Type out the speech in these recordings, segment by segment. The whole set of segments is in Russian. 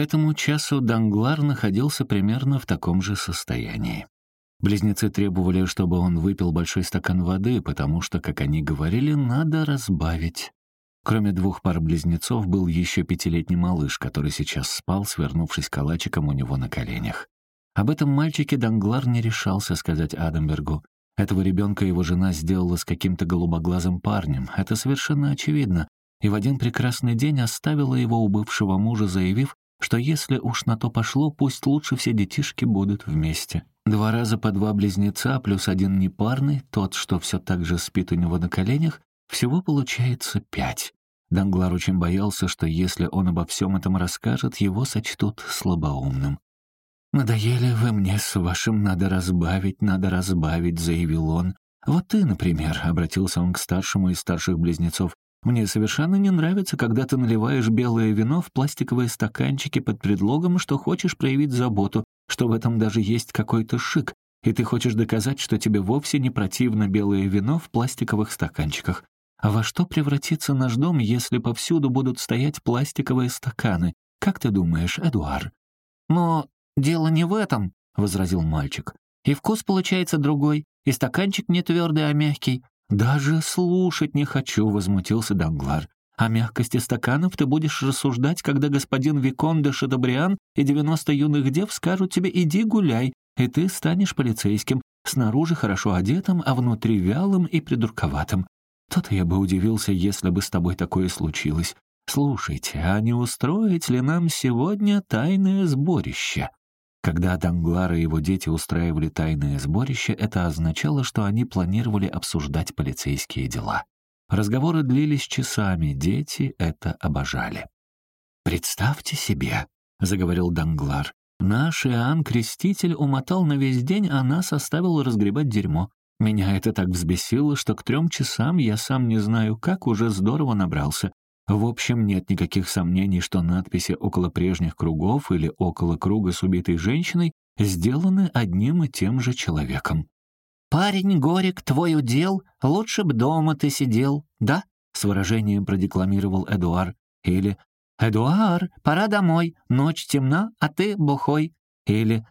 этому часу Данглар находился примерно в таком же состоянии. Близнецы требовали, чтобы он выпил большой стакан воды, потому что, как они говорили, надо разбавить. Кроме двух пар близнецов был еще пятилетний малыш, который сейчас спал, свернувшись калачиком у него на коленях. Об этом мальчике Данглар не решался сказать Адамбергу. Этого ребенка его жена сделала с каким-то голубоглазым парнем, это совершенно очевидно, и в один прекрасный день оставила его у бывшего мужа, заявив, что если уж на то пошло, пусть лучше все детишки будут вместе. Два раза по два близнеца, плюс один непарный, тот, что все так же спит у него на коленях, всего получается пять. Данглар очень боялся, что если он обо всем этом расскажет, его сочтут слабоумным. «Надоели вы мне с вашим «надо разбавить, надо разбавить», — заявил он. «Вот ты, например», — обратился он к старшему из старших близнецов, «мне совершенно не нравится, когда ты наливаешь белое вино в пластиковые стаканчики под предлогом, что хочешь проявить заботу, что в этом даже есть какой-то шик, и ты хочешь доказать, что тебе вовсе не противно белое вино в пластиковых стаканчиках. А во что превратится наш дом, если повсюду будут стоять пластиковые стаканы? Как ты думаешь, Эдуар? Но дело не в этом, — возразил мальчик. И вкус получается другой, и стаканчик не твердый, а мягкий. Даже слушать не хочу, — возмутился Данглар. О мягкости стаканов ты будешь рассуждать, когда господин Викон де Шадобриан и девяносто юных дев скажут тебе «иди гуляй», и ты станешь полицейским, снаружи хорошо одетым, а внутри вялым и придурковатым. То-то я бы удивился, если бы с тобой такое случилось. Слушайте, а не устроить ли нам сегодня тайное сборище?» Когда Данглар и его дети устраивали тайное сборище, это означало, что они планировали обсуждать полицейские дела. Разговоры длились часами, дети это обожали. «Представьте себе», — заговорил Данглар, «наш Иоанн Креститель умотал на весь день, а нас оставил разгребать дерьмо. Меня это так взбесило, что к трем часам я сам не знаю как уже здорово набрался. В общем, нет никаких сомнений, что надписи около прежних кругов или около круга с убитой женщиной сделаны одним и тем же человеком. «Парень, Горик, твой удел, лучше б дома ты сидел, да?» С выражением продекламировал Эдуар. Или «Эдуар, пора домой, ночь темна, а ты бухой». Или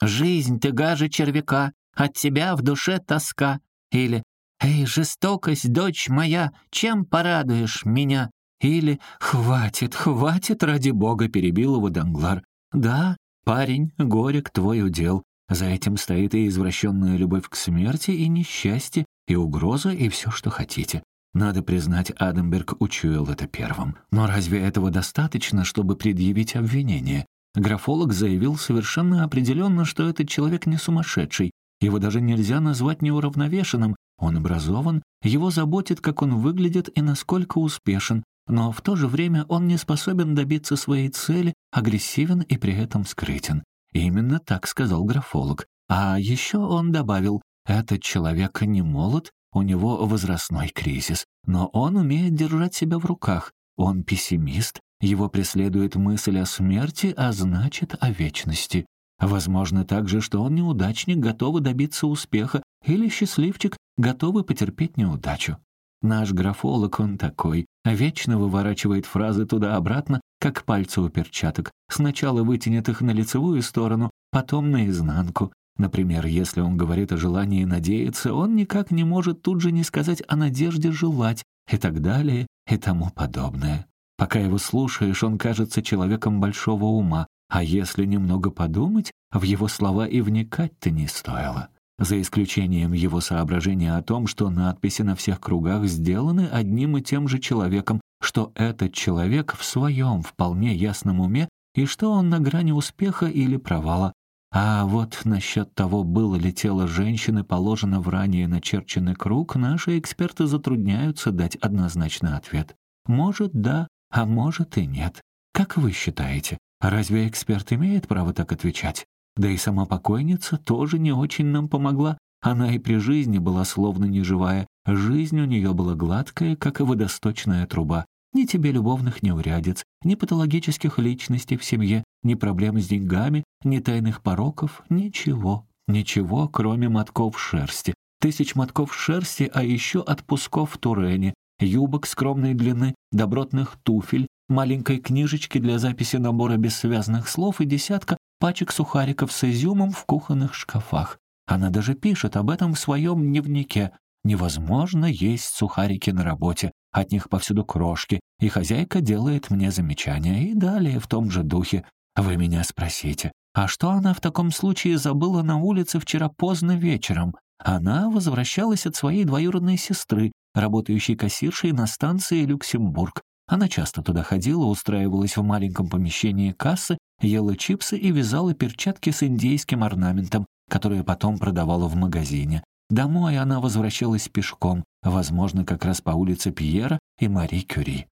«Жизнь ты гаже червяка, от тебя в душе тоска». Или «Эй, жестокость, дочь моя, чем порадуешь меня?» Или «Хватит, хватит, ради бога», — перебил его Данглар. «Да, парень, горек твой удел. За этим стоит и извращенная любовь к смерти, и несчастье, и угроза, и все, что хотите. Надо признать, Адамберг учуял это первым. Но разве этого достаточно, чтобы предъявить обвинение? Графолог заявил совершенно определенно, что этот человек не сумасшедший. Его даже нельзя назвать неуравновешенным. Он образован, его заботит, как он выглядит и насколько успешен, но в то же время он не способен добиться своей цели, агрессивен и при этом скрытен. Именно так сказал графолог. А еще он добавил, этот человек не молод, у него возрастной кризис, но он умеет держать себя в руках. Он пессимист, его преследует мысль о смерти, а значит, о вечности. Возможно также, что он неудачник, готовый добиться успеха, или счастливчик, готовый потерпеть неудачу. Наш графолог он такой, вечно выворачивает фразы туда-обратно, как пальцы у перчаток. Сначала вытянет их на лицевую сторону, потом наизнанку. Например, если он говорит о желании надеяться, он никак не может тут же не сказать о надежде желать, и так далее, и тому подобное. Пока его слушаешь, он кажется человеком большого ума, а если немного подумать, в его слова и вникать-то не стоило. За исключением его соображения о том, что надписи на всех кругах сделаны одним и тем же человеком, что этот человек в своем вполне ясном уме и что он на грани успеха или провала. А вот насчет того, было ли тело женщины положено в ранее начерченный круг, наши эксперты затрудняются дать однозначный ответ. Может, да, а может и нет. Как вы считаете, разве эксперт имеет право так отвечать? Да и сама покойница тоже не очень нам помогла. Она и при жизни была словно неживая. Жизнь у нее была гладкая, как и водосточная труба. Ни тебе любовных неурядиц, ни патологических личностей в семье, ни проблем с деньгами, ни тайных пороков, ничего. Ничего, кроме мотков шерсти. Тысяч мотков шерсти, а еще отпусков в Турене, юбок скромной длины, добротных туфель, маленькой книжечки для записи набора бессвязных слов и десятка пачек сухариков с изюмом в кухонных шкафах. Она даже пишет об этом в своем дневнике. Невозможно есть сухарики на работе, от них повсюду крошки, и хозяйка делает мне замечания, и далее в том же духе. Вы меня спросите, а что она в таком случае забыла на улице вчера поздно вечером? Она возвращалась от своей двоюродной сестры, работающей кассиршей на станции Люксембург. Она часто туда ходила, устраивалась в маленьком помещении кассы, ела чипсы и вязала перчатки с индейским орнаментом, которые потом продавала в магазине. Домой она возвращалась пешком, возможно, как раз по улице Пьера и Мари Кюри.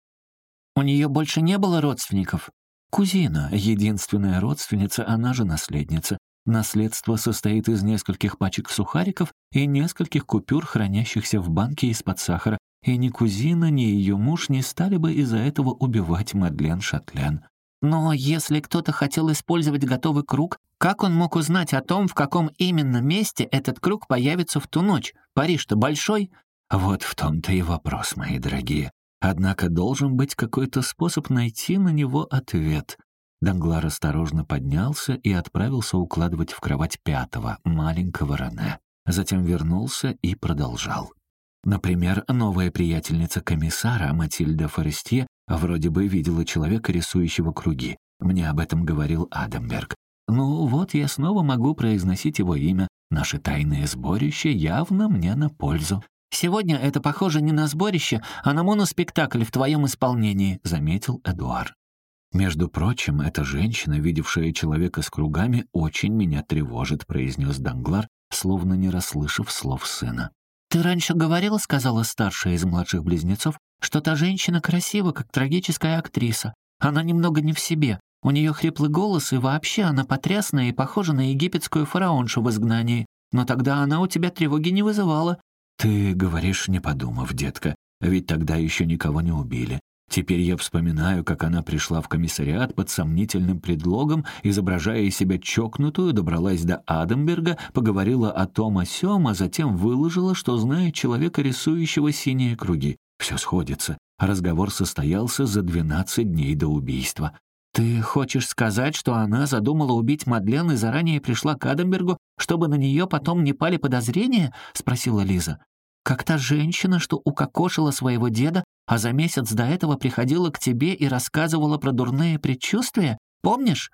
«У нее больше не было родственников?» «Кузина, единственная родственница, она же наследница. Наследство состоит из нескольких пачек сухариков и нескольких купюр, хранящихся в банке из-под сахара, и ни кузина, ни ее муж не стали бы из-за этого убивать Мадлен Шатлен. Но если кто-то хотел использовать готовый круг, как он мог узнать о том, в каком именно месте этот круг появится в ту ночь? Париж-то большой. Вот в том-то и вопрос, мои дорогие. Однако должен быть какой-то способ найти на него ответ. Данглар осторожно поднялся и отправился укладывать в кровать пятого, маленького Рене. Затем вернулся и продолжал. Например, новая приятельница комиссара, Матильда Форестье, вроде бы видела человека, рисующего круги. Мне об этом говорил Адамберг. Ну вот я снова могу произносить его имя. Наше тайное сборище явно мне на пользу. «Сегодня это похоже не на сборище, а на моноспектакль в твоем исполнении», — заметил Эдуар. «Между прочим, эта женщина, видевшая человека с кругами, очень меня тревожит», — произнес Данглар, словно не расслышав слов сына. «Ты раньше говорила, — сказала старшая из младших близнецов, — что та женщина красива, как трагическая актриса. Она немного не в себе. У нее хриплый голос, и вообще она потрясная и похожа на египетскую фараоншу в изгнании. Но тогда она у тебя тревоги не вызывала». «Ты говоришь, не подумав, детка, ведь тогда еще никого не убили. Теперь я вспоминаю, как она пришла в комиссариат под сомнительным предлогом, изображая из себя чокнутую, добралась до Адамберга, поговорила о том о сём, а затем выложила, что знает человека, рисующего синие круги. Все сходится. Разговор состоялся за 12 дней до убийства. «Ты хочешь сказать, что она задумала убить Мадлен и заранее пришла к Адамбергу, чтобы на нее потом не пали подозрения?» — спросила Лиза. «Как та женщина, что укокошила своего деда, а за месяц до этого приходила к тебе и рассказывала про дурные предчувствия? Помнишь?»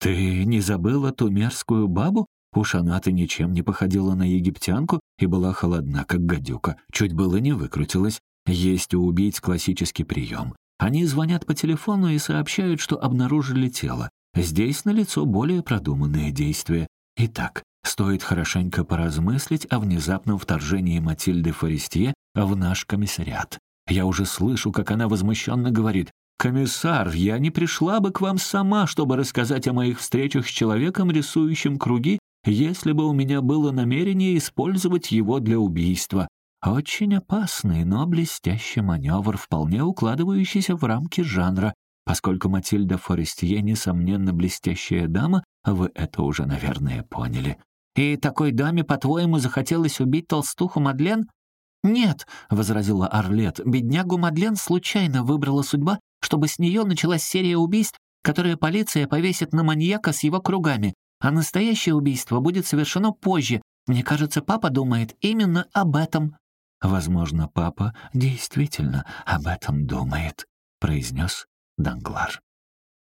«Ты не забыла ту мерзкую бабу? Уж она-то ничем не походила на египтянку и была холодна, как гадюка. Чуть было не выкрутилась. Есть у убийц классический прием. Они звонят по телефону и сообщают, что обнаружили тело. Здесь налицо более продуманные действия. Итак, стоит хорошенько поразмыслить о внезапном вторжении Матильды Форестье в наш комиссариат. Я уже слышу, как она возмущенно говорит, «Комиссар, я не пришла бы к вам сама, чтобы рассказать о моих встречах с человеком, рисующим круги, если бы у меня было намерение использовать его для убийства. Очень опасный, но блестящий маневр, вполне укладывающийся в рамки жанра. Поскольку Матильда Форестье, несомненно, блестящая дама, вы это уже, наверное, поняли. И такой даме, по-твоему, захотелось убить толстуху Мадлен? «Нет», — возразила Орлет, — «беднягу Мадлен случайно выбрала судьба, чтобы с нее началась серия убийств, которые полиция повесит на маньяка с его кругами, а настоящее убийство будет совершено позже. Мне кажется, папа думает именно об этом». «Возможно, папа действительно об этом думает», — произнес Данглар.